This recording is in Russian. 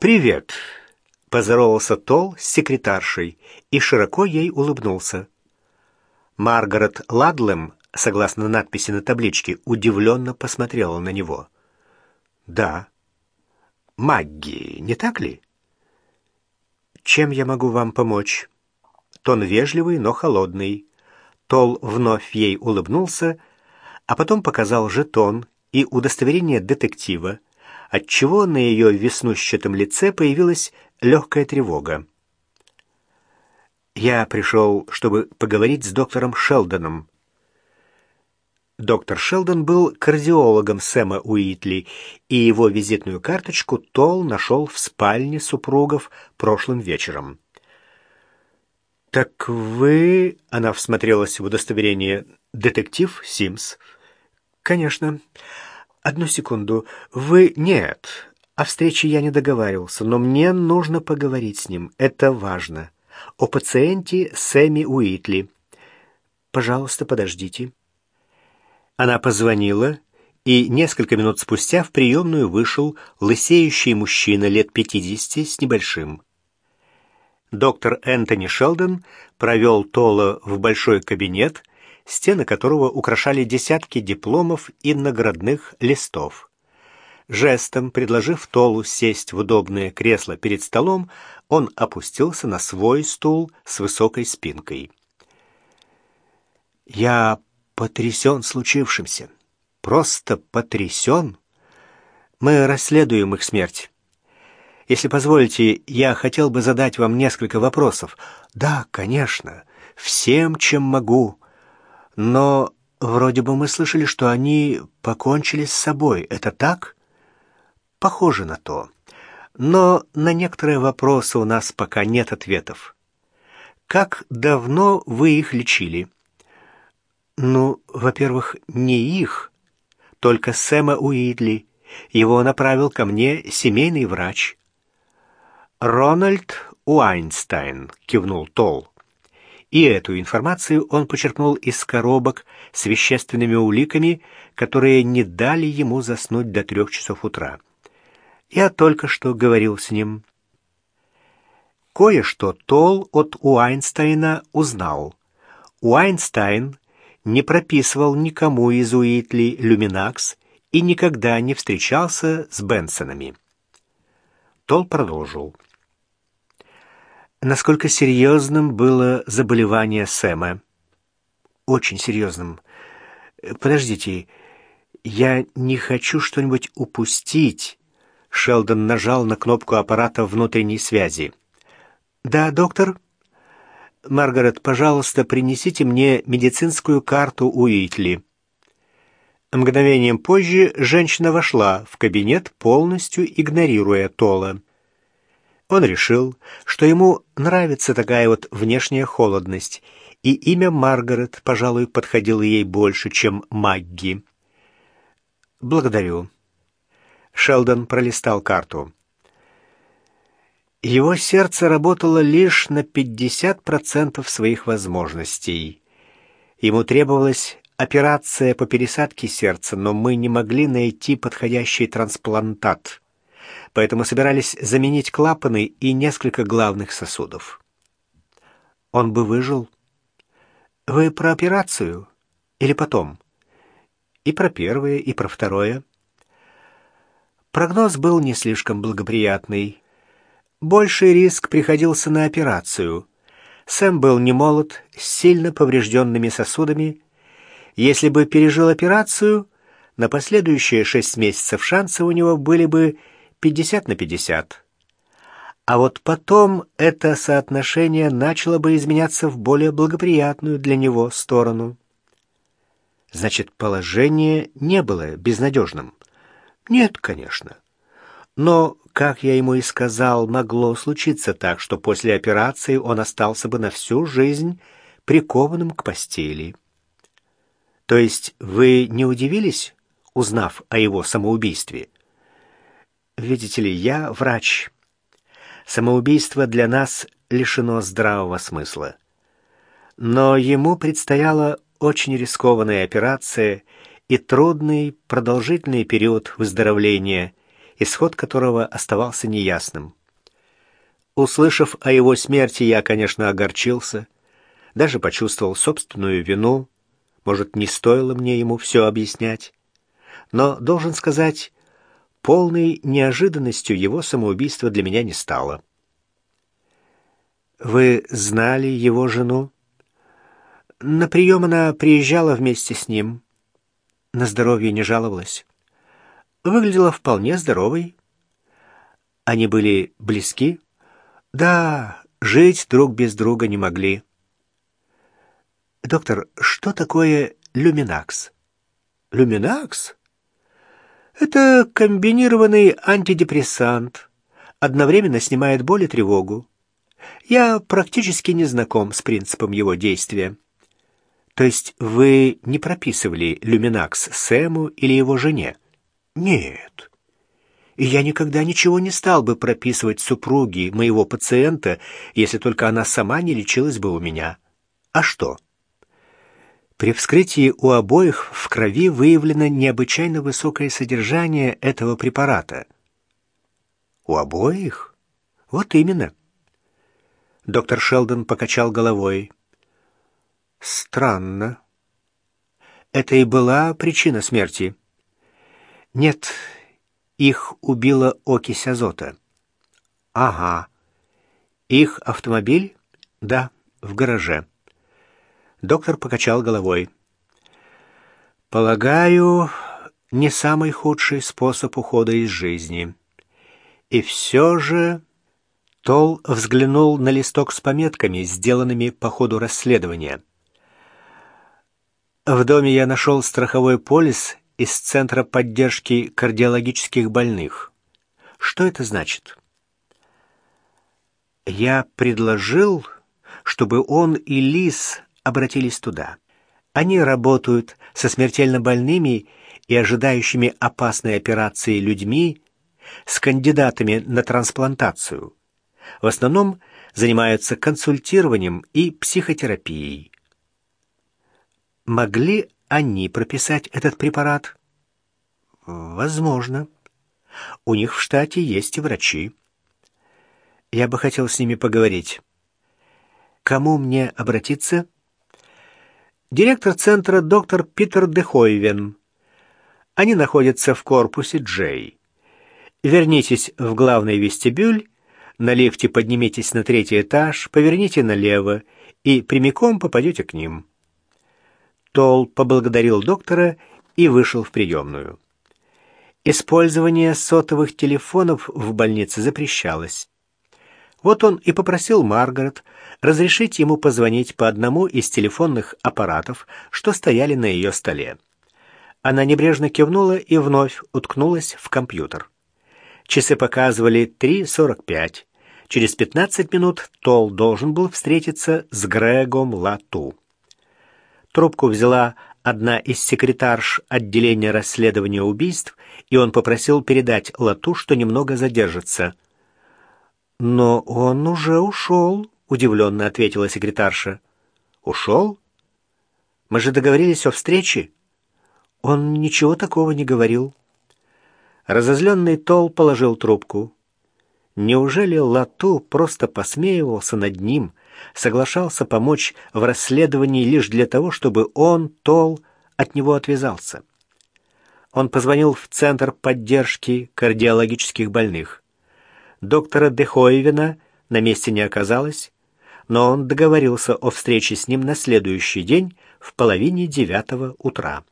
«Привет!» — поздоровался Тол с секретаршей и широко ей улыбнулся. Маргарет Ладлем, согласно надписи на табличке, удивленно посмотрела на него. «Да». «Магги, не так ли?» «Чем я могу вам помочь?» Тон вежливый, но холодный. Тол вновь ей улыбнулся, а потом показал жетон и удостоверение детектива, отчего на ее веснущатом лице появилась легкая тревога. «Я пришел, чтобы поговорить с доктором Шелдоном». Доктор Шелдон был кардиологом Сэма Уитли, и его визитную карточку Тол нашел в спальне супругов прошлым вечером. «Так вы...» — она всмотрелась в удостоверение. «Детектив Симс?» «Конечно. Одну секунду. Вы...» «Нет. О встрече я не договаривался, но мне нужно поговорить с ним. Это важно. О пациенте Сэмми Уитли. Пожалуйста, подождите». Она позвонила, и несколько минут спустя в приемную вышел лысеющий мужчина лет пятидесяти с небольшим. Доктор Энтони Шелдон провел Тола в большой кабинет, стены которого украшали десятки дипломов и наградных листов. Жестом предложив Толу сесть в удобное кресло перед столом, он опустился на свой стул с высокой спинкой. «Я потрясен случившимся. Просто потрясен. Мы расследуем их смерть. Если позволите, я хотел бы задать вам несколько вопросов. Да, конечно, всем, чем могу. Но вроде бы мы слышали, что они покончили с собой. Это так? Похоже на то. Но на некоторые вопросы у нас пока нет ответов. Как давно вы их лечили? Ну, во-первых, не их, только Сэма Уидли. Его направил ко мне семейный врач. «Рональд Уайнстайн», — кивнул Толл. И эту информацию он почерпнул из коробок с вещественными уликами, которые не дали ему заснуть до трех часов утра. Я только что говорил с ним. Кое-что Толл от Уайнстайна узнал. Уайнстайн не прописывал никому из Уитли люминакс и никогда не встречался с Бенсонами. Толл продолжил. Насколько серьезным было заболевание Сэма? Очень серьезным. Подождите, я не хочу что-нибудь упустить. Шелдон нажал на кнопку аппарата внутренней связи. Да, доктор? Маргарет, пожалуйста, принесите мне медицинскую карту Уитли. Мгновением позже женщина вошла в кабинет, полностью игнорируя Тола. Он решил, что ему нравится такая вот внешняя холодность, и имя Маргарет, пожалуй, подходило ей больше, чем Магги. «Благодарю». Шелдон пролистал карту. Его сердце работало лишь на 50% своих возможностей. Ему требовалась операция по пересадке сердца, но мы не могли найти подходящий трансплантат поэтому собирались заменить клапаны и несколько главных сосудов. Он бы выжил. Вы про операцию или потом? И про первое, и про второе. Прогноз был не слишком благоприятный. Больший риск приходился на операцию. Сэм был не молод, с сильно поврежденными сосудами. Если бы пережил операцию, на последующие шесть месяцев шансы у него были бы 50 на 50. А вот потом это соотношение начало бы изменяться в более благоприятную для него сторону. Значит, положение не было безнадежным. Нет, конечно. Но, как я ему и сказал, могло случиться так, что после операции он остался бы на всю жизнь прикованным к постели. То есть вы не удивились, узнав о его самоубийстве? Видите ли, я врач. Самоубийство для нас лишено здравого смысла. Но ему предстояла очень рискованная операция и трудный продолжительный период выздоровления, исход которого оставался неясным. Услышав о его смерти, я, конечно, огорчился, даже почувствовал собственную вину. Может, не стоило мне ему все объяснять. Но, должен сказать, полной неожиданностью его самоубийство для меня не стало. «Вы знали его жену?» «На прием она приезжала вместе с ним. На здоровье не жаловалась. Выглядела вполне здоровой. Они были близки?» Да, жить друг без друга не могли. Доктор, что такое люминакс? Люминакс? Это комбинированный антидепрессант. Одновременно снимает боль и тревогу. Я практически не знаком с принципом его действия. То есть вы не прописывали люминакс Сэму или его жене? Нет и я никогда ничего не стал бы прописывать супруге моего пациента, если только она сама не лечилась бы у меня. А что? При вскрытии у обоих в крови выявлено необычайно высокое содержание этого препарата. У обоих? Вот именно. Доктор Шелдон покачал головой. Странно. Это и была причина смерти. Нет, их убила окись азота. Ага. Их автомобиль? Да, в гараже. Доктор покачал головой. Полагаю, не самый худший способ ухода из жизни. И все же... Тол взглянул на листок с пометками, сделанными по ходу расследования. В доме я нашел страховой полис из Центра поддержки кардиологических больных. Что это значит? Я предложил, чтобы он и Лис обратились туда. Они работают со смертельно больными и ожидающими опасной операции людьми, с кандидатами на трансплантацию. В основном занимаются консультированием и психотерапией. Могли они прописать этот препарат? Возможно. У них в штате есть и врачи. Я бы хотел с ними поговорить. Кому мне обратиться? Директор центра доктор Питер Дехойвен. Они находятся в корпусе Джей. Вернитесь в главный вестибюль, на лифте поднимитесь на третий этаж, поверните налево и прямиком попадете к ним. Тол поблагодарил доктора и вышел в приемную. Использование сотовых телефонов в больнице запрещалось. Вот он и попросил Маргарет разрешить ему позвонить по одному из телефонных аппаратов, что стояли на ее столе. Она небрежно кивнула и вновь уткнулась в компьютер. Часы показывали 3.45. Через 15 минут Тол должен был встретиться с Грегом Лату. Трубку взяла одна из секретарш отделения расследования убийств, и он попросил передать Лату, что немного задержится. «Но он уже ушел», — удивленно ответила секретарша. «Ушел? Мы же договорились о встрече». Он ничего такого не говорил. Разозленный Тол положил трубку. Неужели Лату просто посмеивался над ним, соглашался помочь в расследовании лишь для того, чтобы он, Тол, от него отвязался. Он позвонил в Центр поддержки кардиологических больных. Доктора Дехоевина на месте не оказалось, но он договорился о встрече с ним на следующий день в половине девятого утра.